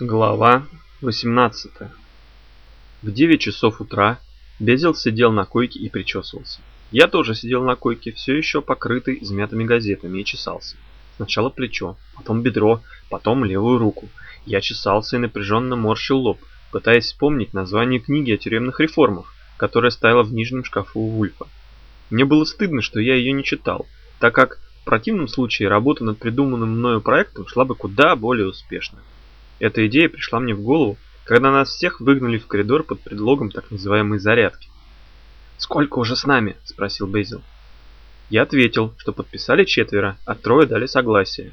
Глава 18 В 9 часов утра Безил сидел на койке и причесывался. Я тоже сидел на койке, все еще покрытый измятыми газетами, и чесался. Сначала плечо, потом бедро, потом левую руку. Я чесался и напряженно морщил лоб, пытаясь вспомнить название книги о тюремных реформах, которая стояла в нижнем шкафу у Вульфа. Мне было стыдно, что я ее не читал, так как в противном случае работа над придуманным мною проектом шла бы куда более успешно. Эта идея пришла мне в голову, когда нас всех выгнали в коридор под предлогом так называемой зарядки. «Сколько уже с нами?» – спросил Бейзил. Я ответил, что подписали четверо, а трое дали согласие.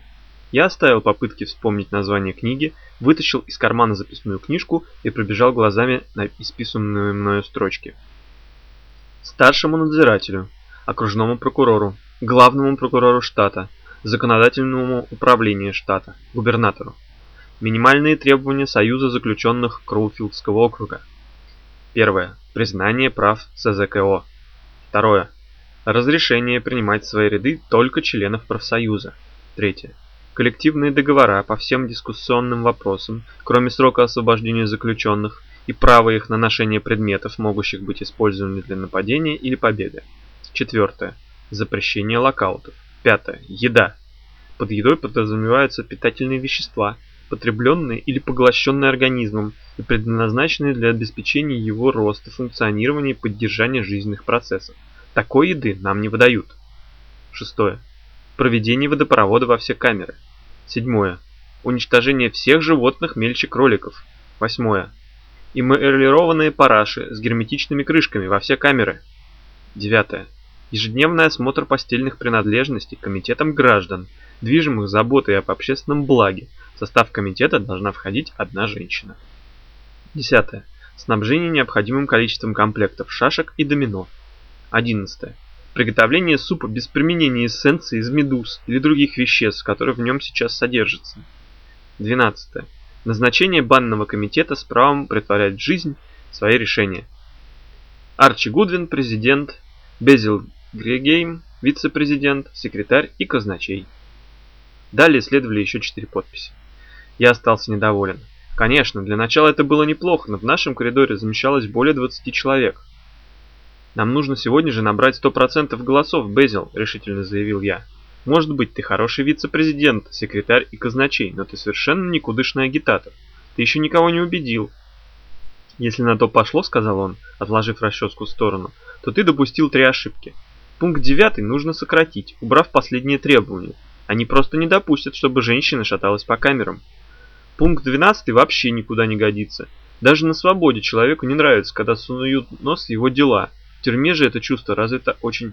Я оставил попытки вспомнить название книги, вытащил из кармана записную книжку и пробежал глазами на исписанные мною строчки старшему надзирателю, окружному прокурору, главному прокурору штата, законодательному управлению штата, губернатору. Минимальные требования Союза заключенных Кроуфилдского округа. Первое. Признание прав СЗКО. Второе. Разрешение принимать в свои ряды только членов профсоюза. Третье. Коллективные договора по всем дискуссионным вопросам, кроме срока освобождения заключенных, и право их на ношение предметов, могущих быть использованы для нападения или побега. Четвертое. Запрещение локаутов. Пятое. Еда. Под едой подразумеваются питательные вещества, потребленные или поглощенные организмом и предназначенные для обеспечения его роста, функционирования и поддержания жизненных процессов. Такой еды нам не выдают. Шестое. Проведение водопровода во все камеры. Седьмое. Уничтожение всех животных мельче кроликов. Восьмое эмалированные параши с герметичными крышками во все камеры. Девятое. Ежедневный осмотр постельных принадлежностей комитетом граждан, движимых заботой об общественном благе. В состав комитета должна входить одна женщина. Десятое. Снабжение необходимым количеством комплектов шашек и домино. Одиннадцатое. Приготовление супа без применения эссенции из медуз или других веществ, которые в нем сейчас содержатся. Двенадцатое. Назначение банного комитета с правом притворять в жизнь свои решения. Арчи Гудвин – президент, Безил Грегейм – вице-президент, секретарь и казначей. Далее следовали еще четыре подписи. Я остался недоволен. Конечно, для начала это было неплохо, но в нашем коридоре замещалось более 20 человек. «Нам нужно сегодня же набрать 100% голосов, Безил», – решительно заявил я. Может быть, ты хороший вице-президент, секретарь и казначей, но ты совершенно никудышный агитатор. Ты еще никого не убедил. Если на то пошло, сказал он, отложив расческу в сторону, то ты допустил три ошибки. Пункт девятый нужно сократить, убрав последние требования. Они просто не допустят, чтобы женщина шаталась по камерам. Пункт 12 вообще никуда не годится. Даже на свободе человеку не нравится, когда сунуют нос его дела. В тюрьме же это чувство развито очень...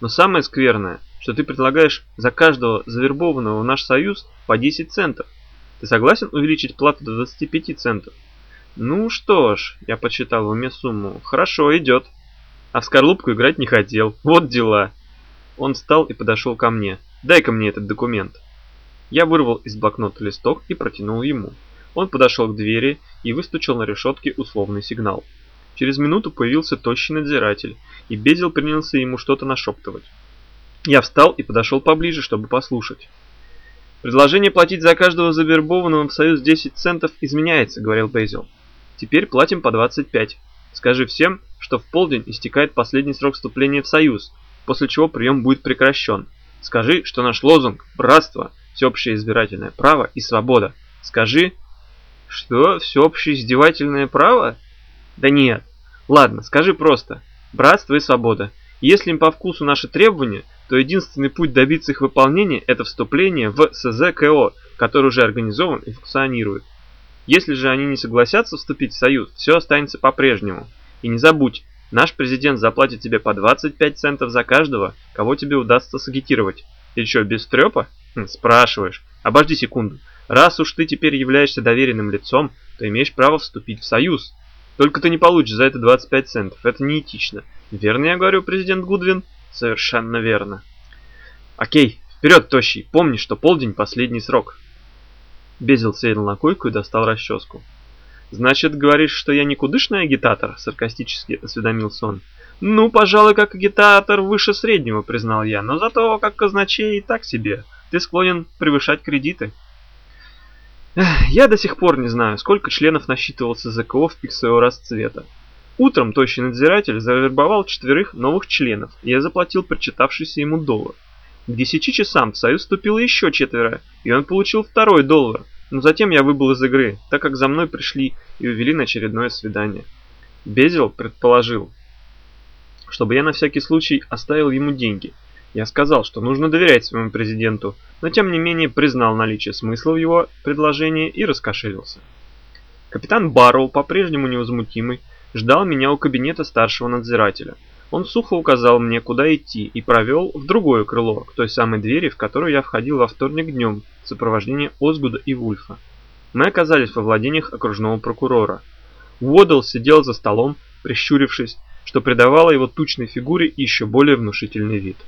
Но самое скверное, что ты предлагаешь за каждого завербованного в наш союз по 10 центов. Ты согласен увеличить плату до 25 центов? Ну что ж, я подсчитал в уме сумму. Хорошо, идет. А в скорлупку играть не хотел. Вот дела. Он встал и подошел ко мне. Дай-ка мне этот документ. Я вырвал из блокнота листок и протянул ему. Он подошел к двери и выстучил на решетке условный сигнал. Через минуту появился тощий надзиратель, и Безил принялся ему что-то нашептывать. Я встал и подошел поближе, чтобы послушать. «Предложение платить за каждого завербованного в Союз 10 центов изменяется», — говорил Бейзил. «Теперь платим по 25. Скажи всем, что в полдень истекает последний срок вступления в Союз, после чего прием будет прекращен. Скажи, что наш лозунг – братство, всеобщее избирательное право и свобода. Скажи...» «Что? Всеобщее издевательное право?» «Да нет. Ладно, скажи просто. Братство и свобода. Если им по вкусу наши требования, то единственный путь добиться их выполнения – это вступление в СЗКО, который уже организован и функционирует. Если же они не согласятся вступить в союз, все останется по-прежнему. И не забудь, наш президент заплатит тебе по 25 центов за каждого, кого тебе удастся сагитировать. Или что, без трепа? Хм, спрашиваешь. Обожди секунду. Раз уж ты теперь являешься доверенным лицом, то имеешь право вступить в союз. Только ты не получишь за это 25 центов. Это неэтично. Верно я говорю, президент Гудвин? Совершенно верно. Окей, вперед, тощий. Помни, что полдень последний срок. Безил сел на койку и достал расческу. «Значит, говоришь, что я никудышный агитатор?» – саркастически осведомился он. «Ну, пожалуй, как агитатор выше среднего», – признал я, «но зато как казначей и так себе. Ты склонен превышать кредиты». Я до сих пор не знаю, сколько членов насчитывался ЗКО в пик своего расцвета. Утром тощий надзиратель завербовал четверых новых членов, и я заплатил причитавшийся ему доллар. К десяти часам в союз вступило еще четверо, и он получил второй доллар. Но затем я выбыл из игры, так как за мной пришли и увели на очередное свидание. Безил предположил, чтобы я на всякий случай оставил ему деньги. Я сказал, что нужно доверять своему президенту, но тем не менее признал наличие смысла в его предложении и раскошелился. Капитан Барроу, по-прежнему невозмутимый, ждал меня у кабинета старшего надзирателя. Он сухо указал мне, куда идти, и провел в другое крыло, к той самой двери, в которую я входил во вторник днем в сопровождении Озгуда и Вульфа. Мы оказались во владениях окружного прокурора. Уодл сидел за столом, прищурившись, что придавало его тучной фигуре еще более внушительный вид.